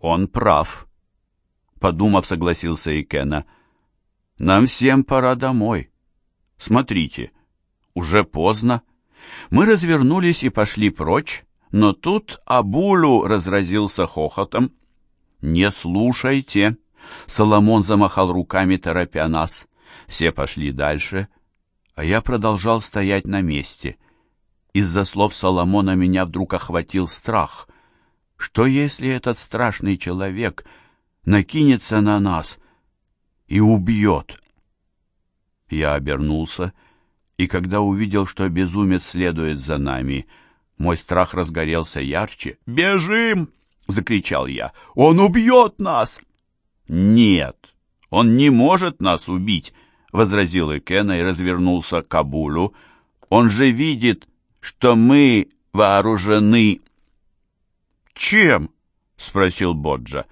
Он прав. Подумав, согласился Икена. Нам всем пора домой. Смотрите, уже поздно. Мы развернулись и пошли прочь, но тут Абулу разразился хохотом. «Не слушайте!» Соломон замахал руками, торопя нас. Все пошли дальше, а я продолжал стоять на месте. Из-за слов Соломона меня вдруг охватил страх. Что если этот страшный человек накинется на нас и убьет? Я обернулся, и когда увидел, что безумец следует за нами, мой страх разгорелся ярче. «Бежим!» — закричал я. «Он убьет нас!» «Нет, он не может нас убить!» — возразил Икена и развернулся к Кабулу. «Он же видит, что мы вооружены». «Чем?» — спросил Боджа.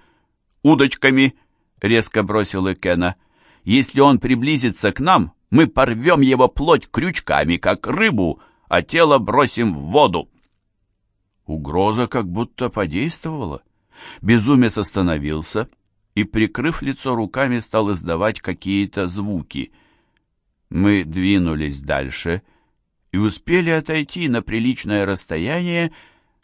«Удочками», — резко бросил Икена. «Если он приблизится к нам, мы порвем его плоть крючками, как рыбу, а тело бросим в воду». Угроза как будто подействовала. Безумец остановился и, прикрыв лицо руками, стал издавать какие-то звуки. Мы двинулись дальше и успели отойти на приличное расстояние,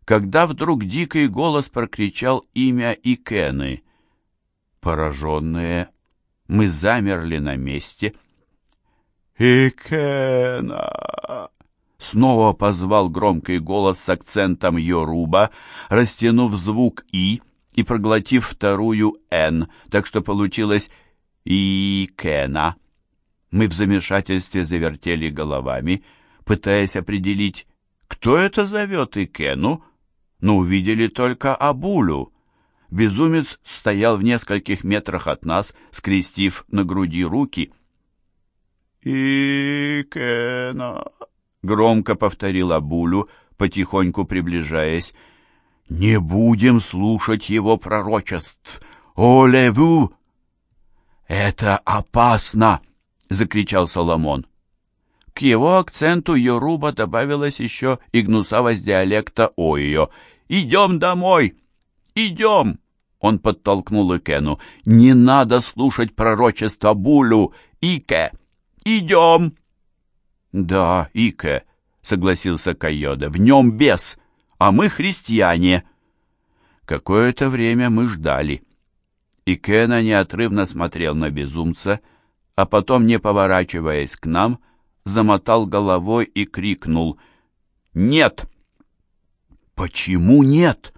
когда вдруг дикий голос прокричал имя Икены. Пораженные, мы замерли на месте. «Икена!» Снова позвал громкий голос с акцентом Йоруба, растянув звук «и» и проглотив вторую «н», так что получилось «икена». Мы в замешательстве завертели головами, пытаясь определить, кто это зовет Икену, но увидели только Абулю. Безумец стоял в нескольких метрах от нас, скрестив на груди руки. «Икена!» Громко повторил Абулю, потихоньку приближаясь. «Не будем слушать его пророчеств! Олеву!» «Это опасно!» — закричал Соломон. К его акценту Йоруба добавилась еще и гнусавость диалекта Ойо. «Идем домой! Идем!» Он подтолкнул Икену. «Не надо слушать пророчество Булю! Ике! Идем!» «Да, Ике», — согласился Кайода, — «в нем бес, а мы христиане». Какое-то время мы ждали. Икена неотрывно смотрел на безумца, а потом, не поворачиваясь к нам, замотал головой и крикнул «Нет!» «Почему нет?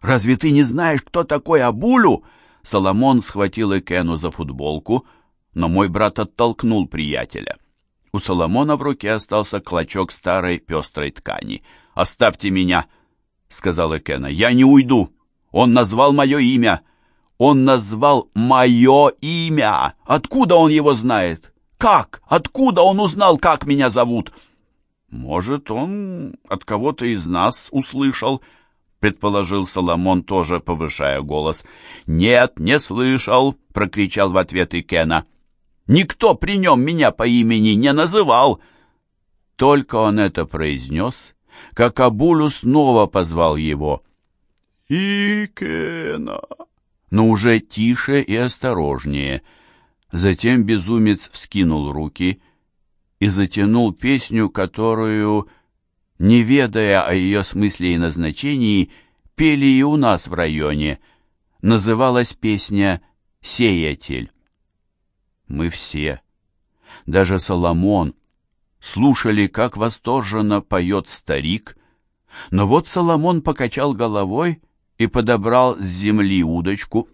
Разве ты не знаешь, кто такой Абулю?» Соломон схватил Икену за футболку, но мой брат оттолкнул приятеля. У Соломона в руке остался клочок старой пестрой ткани. «Оставьте меня!» — сказал Экена. «Я не уйду! Он назвал мое имя! Он назвал мое имя! Откуда он его знает? Как? Откуда он узнал, как меня зовут?» «Может, он от кого-то из нас услышал?» — предположил Соломон, тоже повышая голос. «Нет, не слышал!» — прокричал в ответ Икена. Никто при нем меня по имени не называл. Только он это произнес, как Абулю снова позвал его. «Икена!» Но уже тише и осторожнее. Затем безумец вскинул руки и затянул песню, которую, не ведая о ее смысле и назначении, пели и у нас в районе. Называлась песня «Сеятель». Мы все, даже Соломон, слушали, как восторженно поет старик, но вот Соломон покачал головой и подобрал с земли удочку,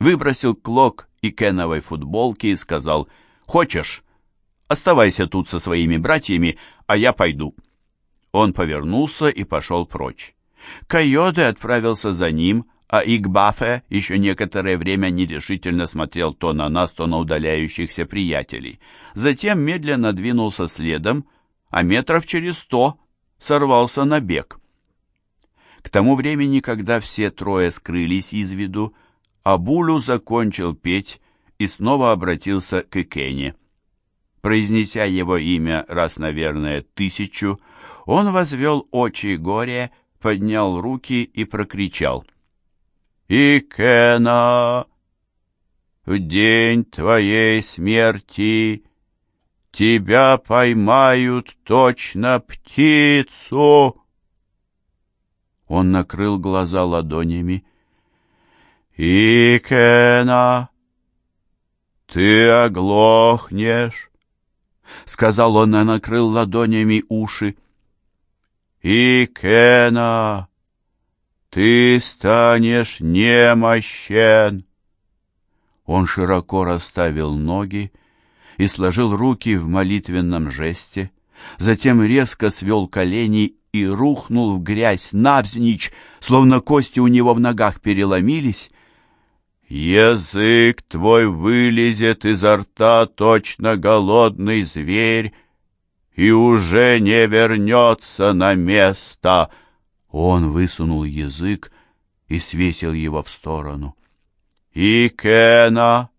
выбросил клок и кеновой футболки и сказал «Хочешь? Оставайся тут со своими братьями, а я пойду». Он повернулся и пошел прочь. Койоте отправился за ним, а Игбафе еще некоторое время нерешительно смотрел то на нас, то на удаляющихся приятелей. Затем медленно двинулся следом, а метров через сто сорвался на бег. К тому времени, когда все трое скрылись из виду, Абулю закончил петь и снова обратился к Икене. Произнеся его имя раз, наверное, тысячу, он возвел очи горе, поднял руки и прокричал — Икена, в день твоей смерти тебя поймают точно птицу. Он накрыл глаза ладонями. Икена, ты оглохнешь, сказал он и накрыл ладонями уши. Икена, ты станешь немощен. Он широко расставил ноги и сложил руки в молитвенном жесте, затем резко свел колени и рухнул в грязь навзничь, словно кости у него в ногах переломились. «Язык твой вылезет изо рта точно голодный зверь и уже не вернется на место!» Он высунул язык и свесил его в сторону. «Икена,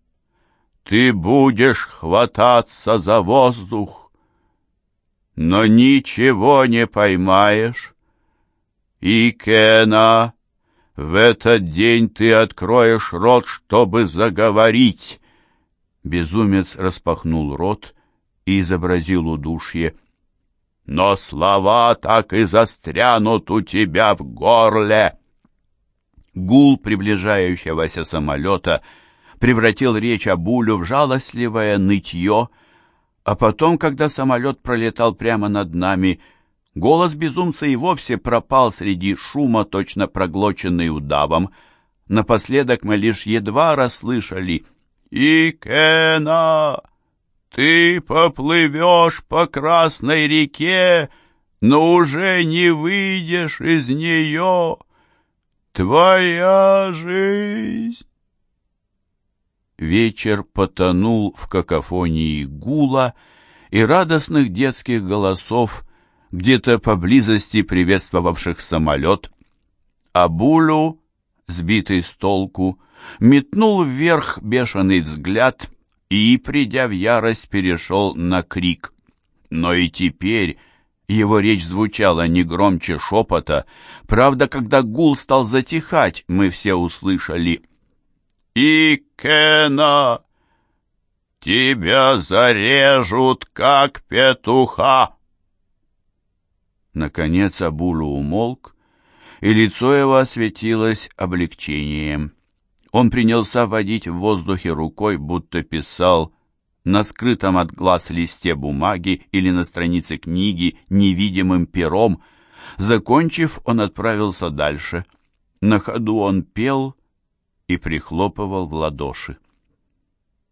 ты будешь хвататься за воздух, но ничего не поймаешь. Икена, в этот день ты откроешь рот, чтобы заговорить». Безумец распахнул рот и изобразил удушье. «Но слова так и застрянут у тебя в горле!» Гул приближающегося самолета превратил речь Абулю в жалостливое нытье, а потом, когда самолет пролетал прямо над нами, голос безумца и вовсе пропал среди шума, точно проглоченный удавом. Напоследок мы лишь едва расслышали «Икена, ты поплывешь по Красной реке, но уже не выйдешь из нее». Твоя жизнь!» Вечер потонул в какофонии гула и радостных детских голосов, где-то поблизости приветствовавших самолет. А Булю, сбитый с толку, метнул вверх бешеный взгляд и, придя в ярость, перешел на крик. Но и теперь его речь звучала не громче шепота. Правда, когда гул стал затихать, мы все услышали «Икена! Тебя зарежут, как петуха!» Наконец Абулу умолк, и лицо его осветилось облегчением. Он принялся водить в воздухе рукой, будто писал на скрытом от глаз листе бумаги или на странице книги невидимым пером. Закончив, он отправился дальше. На ходу он пел и прихлопывал в ладоши.